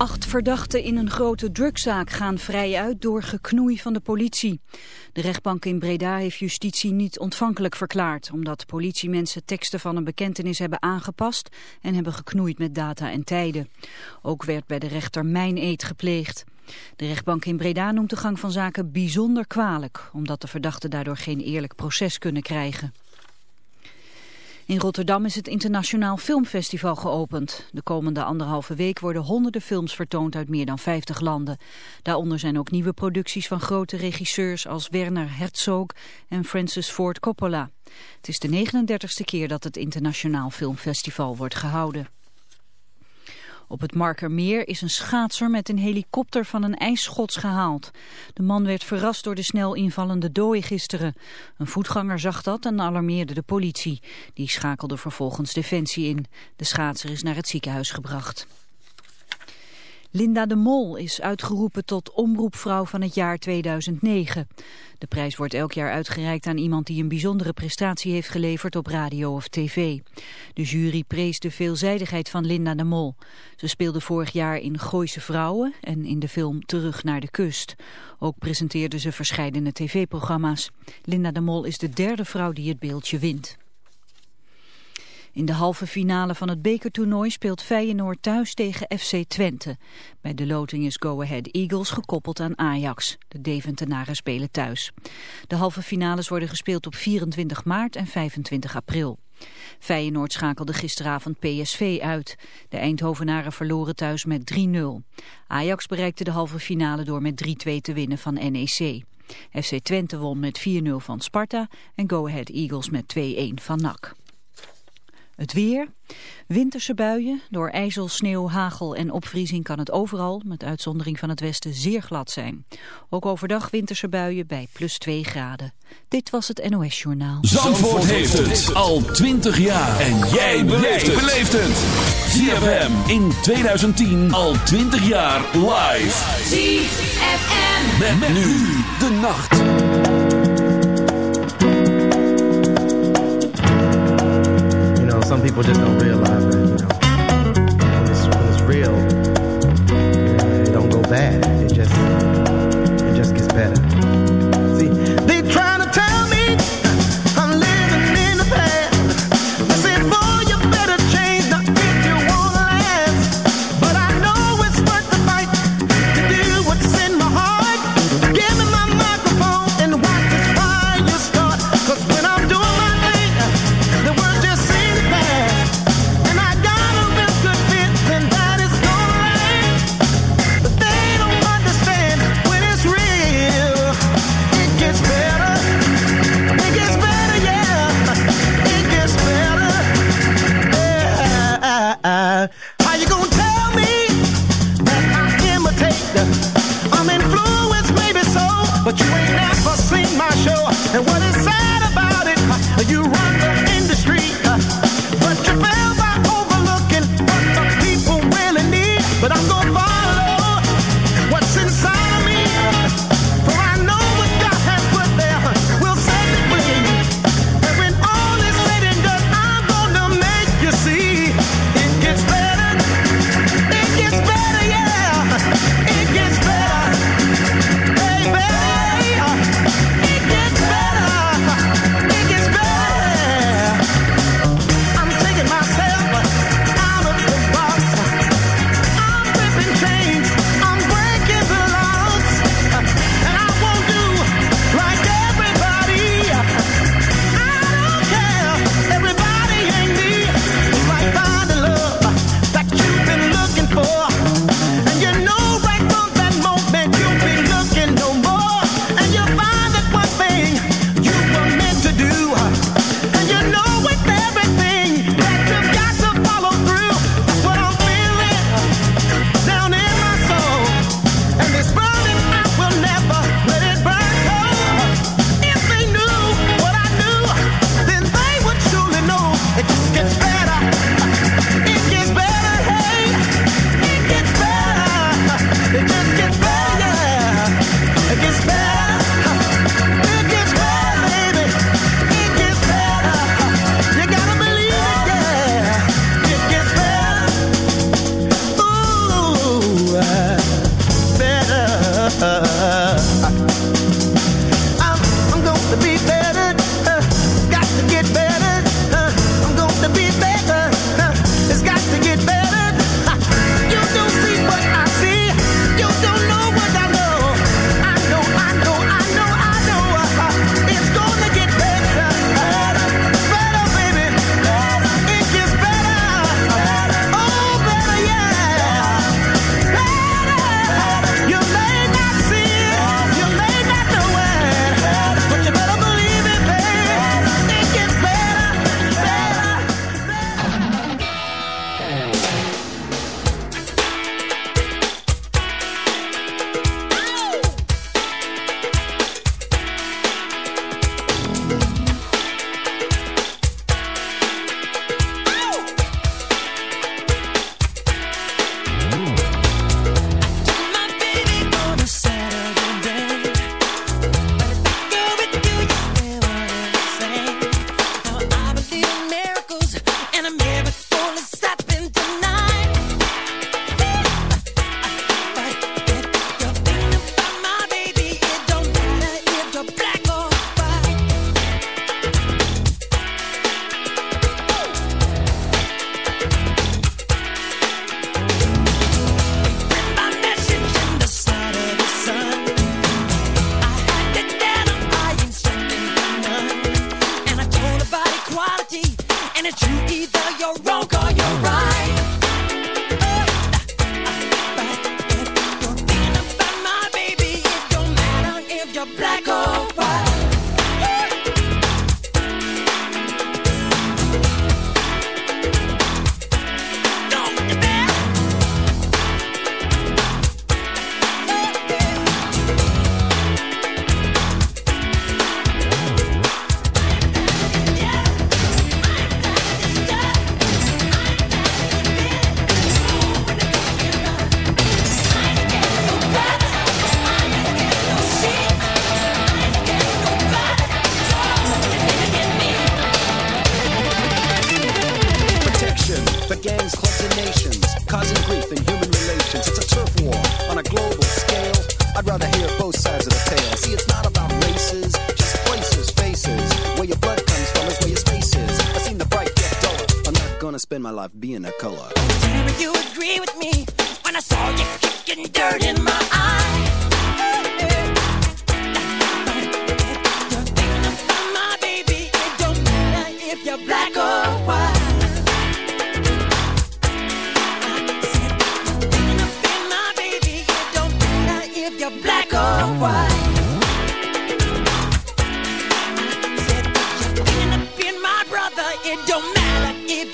Acht verdachten in een grote drugzaak gaan vrij uit door geknoei van de politie. De rechtbank in Breda heeft justitie niet ontvankelijk verklaard... omdat politiemensen teksten van een bekentenis hebben aangepast... en hebben geknoeid met data en tijden. Ook werd bij de rechter mijn gepleegd. De rechtbank in Breda noemt de gang van zaken bijzonder kwalijk... omdat de verdachten daardoor geen eerlijk proces kunnen krijgen. In Rotterdam is het Internationaal Filmfestival geopend. De komende anderhalve week worden honderden films vertoond uit meer dan 50 landen. Daaronder zijn ook nieuwe producties van grote regisseurs als Werner Herzog en Francis Ford Coppola. Het is de 39ste keer dat het Internationaal Filmfestival wordt gehouden. Op het Markermeer is een schaatser met een helikopter van een ijsschots gehaald. De man werd verrast door de snel invallende dooi gisteren. Een voetganger zag dat en alarmeerde de politie. Die schakelde vervolgens defensie in. De schaatser is naar het ziekenhuis gebracht. Linda de Mol is uitgeroepen tot omroepvrouw van het jaar 2009. De prijs wordt elk jaar uitgereikt aan iemand die een bijzondere prestatie heeft geleverd op radio of tv. De jury prees de veelzijdigheid van Linda de Mol. Ze speelde vorig jaar in Gooise Vrouwen en in de film Terug naar de Kust. Ook presenteerde ze verschillende tv-programma's. Linda de Mol is de derde vrouw die het beeldje wint. In de halve finale van het bekertoernooi speelt Feyenoord thuis tegen FC Twente. Bij de loting is Go Ahead Eagles gekoppeld aan Ajax. De Deventenaren spelen thuis. De halve finales worden gespeeld op 24 maart en 25 april. Feyenoord schakelde gisteravond PSV uit. De Eindhovenaren verloren thuis met 3-0. Ajax bereikte de halve finale door met 3-2 te winnen van NEC. FC Twente won met 4-0 van Sparta en Go Ahead Eagles met 2-1 van NAC. Het weer, winterse buien, door ijzel, sneeuw, hagel en opvriezing kan het overal, met uitzondering van het westen, zeer glad zijn. Ook overdag winterse buien bij plus 2 graden. Dit was het NOS Journaal. Zandvoort, heeft het al 20 jaar. En jij beleeft het. ZFM in 2010 al 20 jaar live. ZFM. Met, met nu de nacht. Some people just don't realize that, you know, when it's, when it's real, it don't go bad.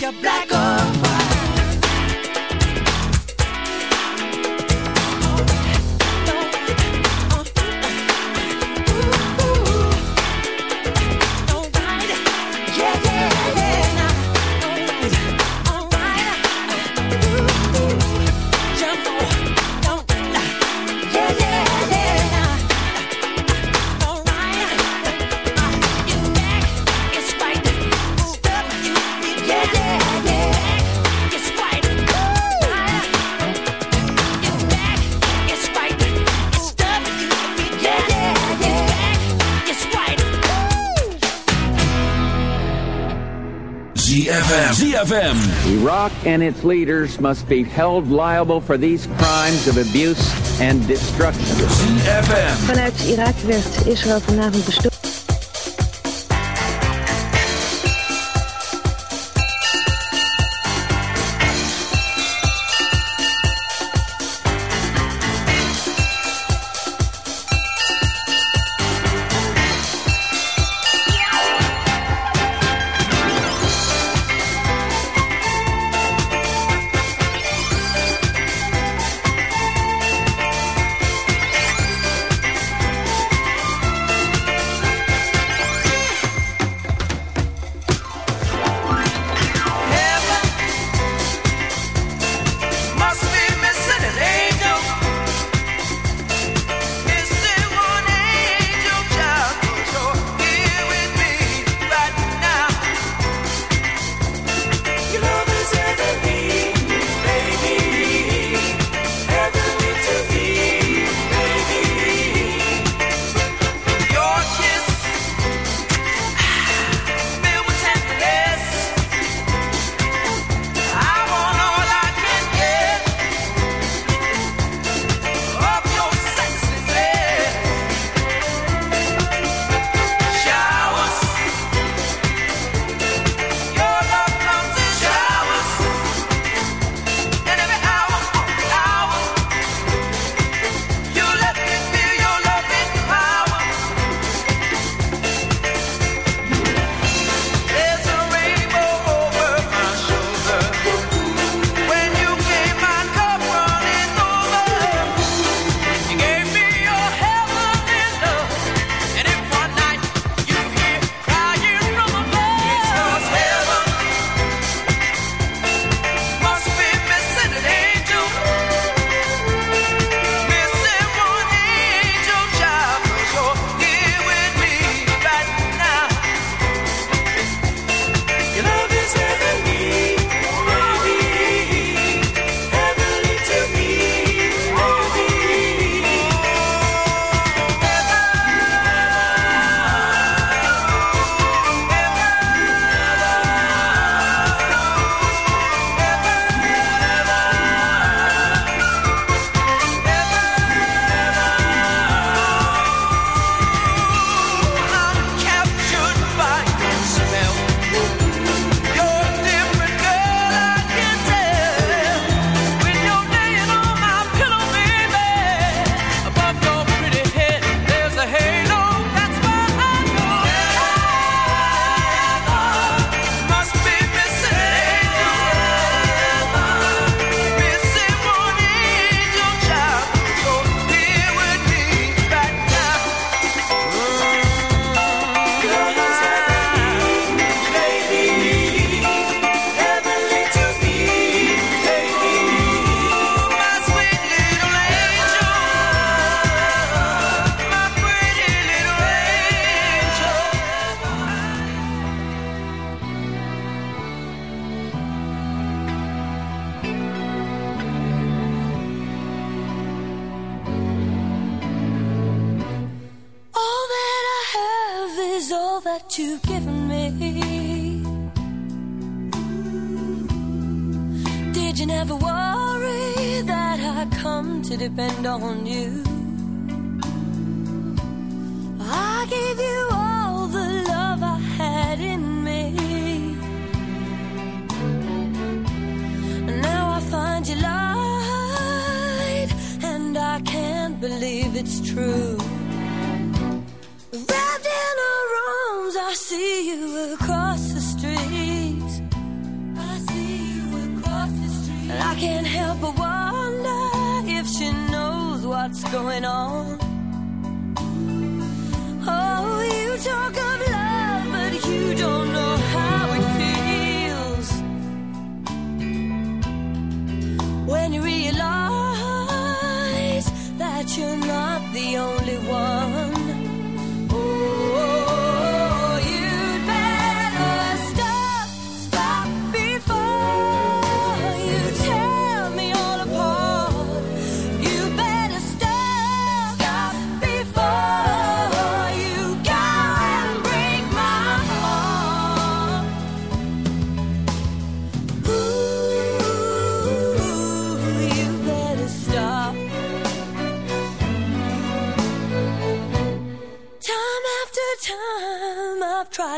your black or ZFM. Iraq and its leaders must be held liable for these crimes of abuse and destruction. ZFM. Vanuit Irak werd Israël vanavond bestoken.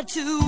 to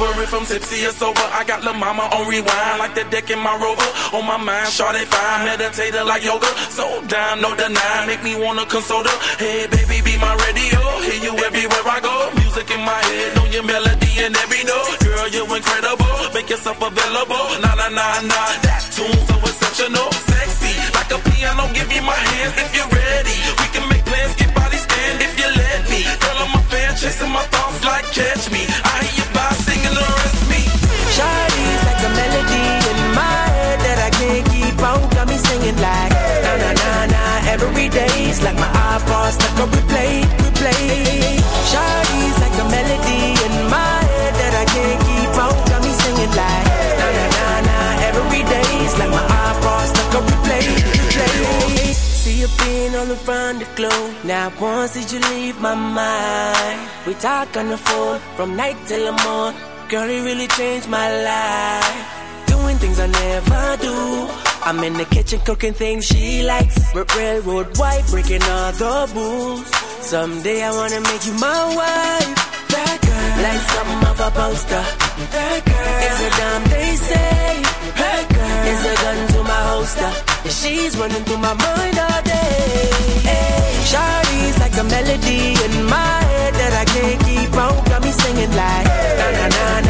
Over if I'm tipsy or sober, I got La Mama on rewind, like the deck in my rover. On my mind, shawty fine, meditator like yoga. So down, no deny, make me wanna console her. Hey, baby, be my radio, hear you everywhere I go. Music in my head, know your melody and every note. Girl, you incredible, make yourself available. Nah, nah, nah, nah, that tune so exceptional, sexy, like a piano. Give me my hands if you're ready. We can make plans, get body stand if you let me. Girl, I'm a fan, chasing my thoughts like catch me. I day's like my iPod stuck on replay, replay. Shawty's like a melody in my head that I can't keep out. Got me singing like na na na na every day's like my iPod stuck on replay, replay. See you being on the front of glow. Now once did you leave my mind? We talk on the phone from night till the morning. Girl, it really changed my life. Doing things I never do. I'm in the kitchen cooking things she likes. R- railroad white, breaking all the rules. Someday I wanna make you my wife. That girl, like something off a poster. That girl is a damn they say. That girl is a gun to my holster. She's running through my mind all day. Hey, Shawty's like a melody in my head that I can't keep out. Got me singing like na na na na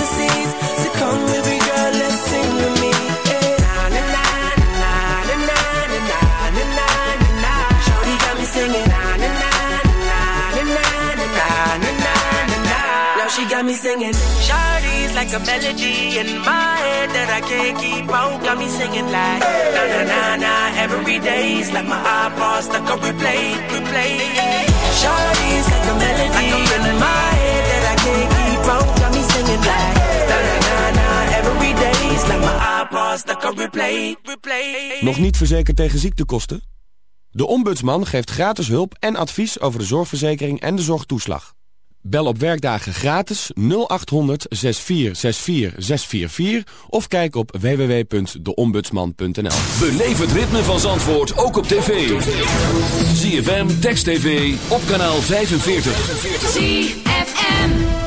Me singing. Shawty's like a melody in my head that I can't keep out. Got me singing like na na na na every day's like my iPod stuck on replay, replay. Shawty's like a melody in my head that I can't keep out. Got me singing like na na na na every day's like my iPod stuck on replay, replay. Nog niet verzekerd tegen ziektekosten? De Ombudsman geeft gratis hulp en advies over de zorgverzekering en de zorgtoeslag. Bel op werkdagen gratis 0800 6464 644 of kijk op www.deombudsman.nl. Beleef het ritme van Zandvoort ook op tv. ZFM, Text TV, op kanaal 45. ZFM.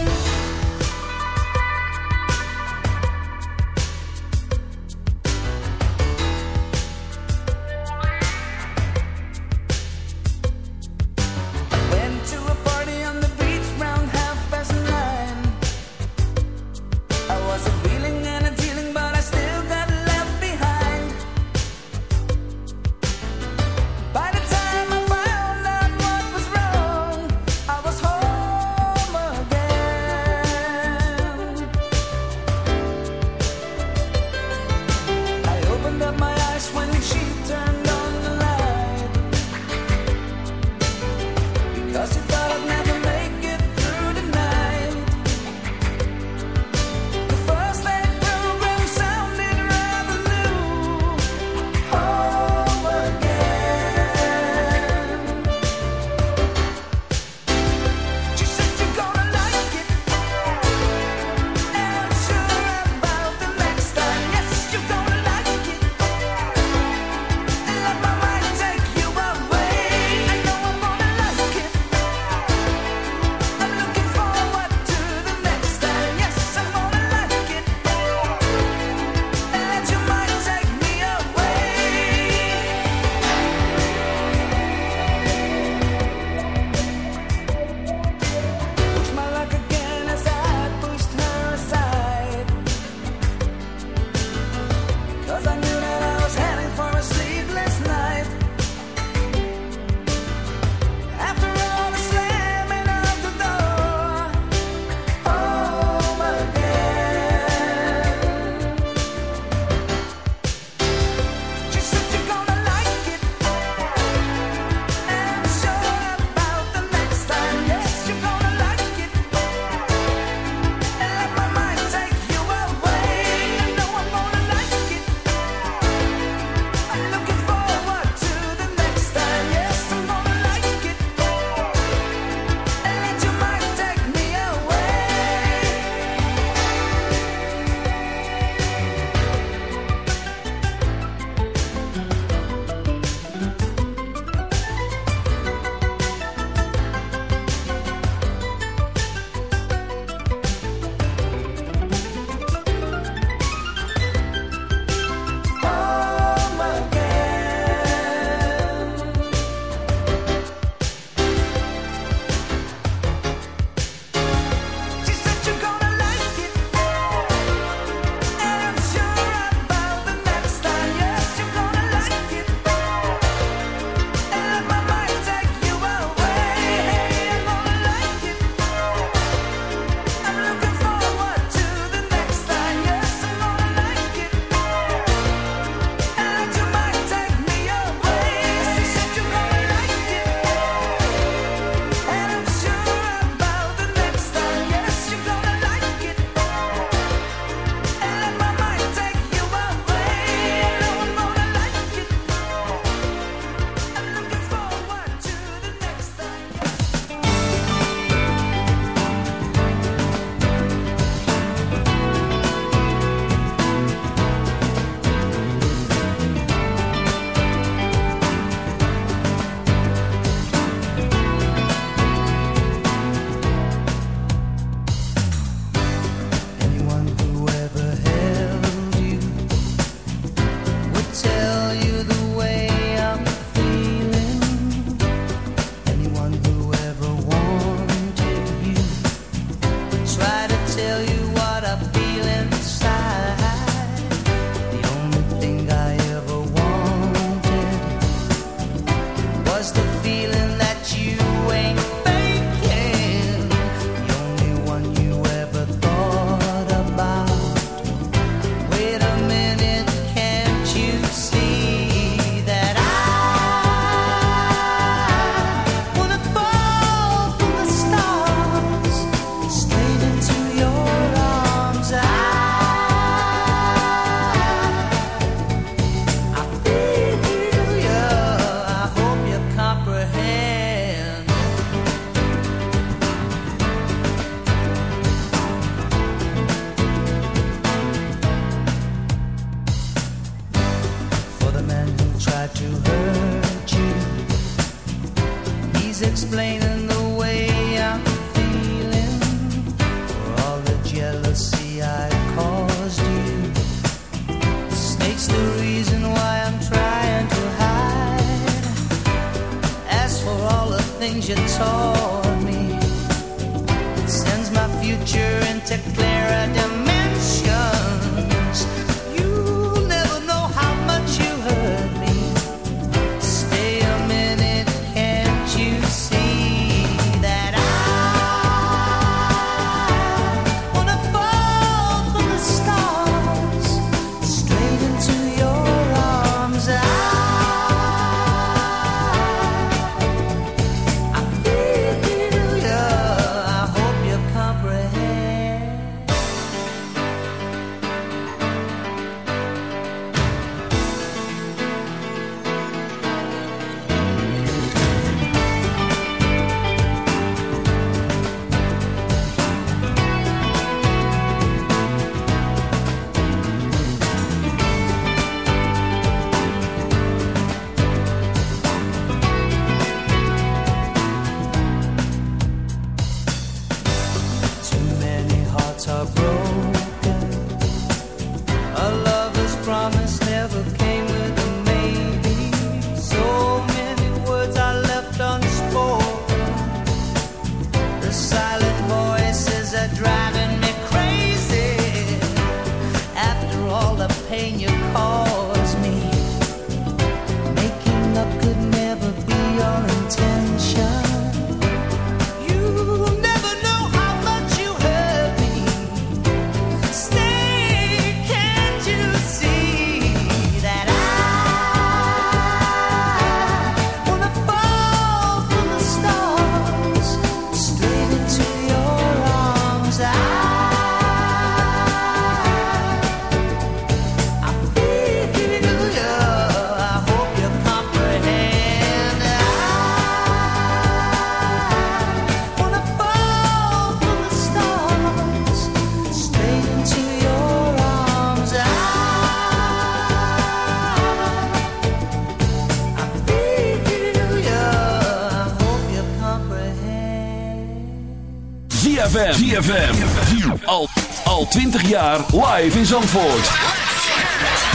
ZFM. Al, al 20 jaar live in Zandvoort.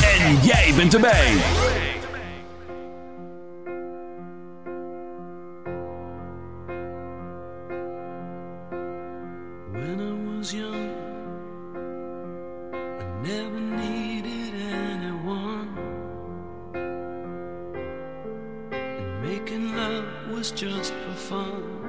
En jij bent erbij. When I was young, I never needed anyone. And making love was just for fun.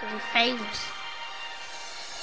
fucking famous.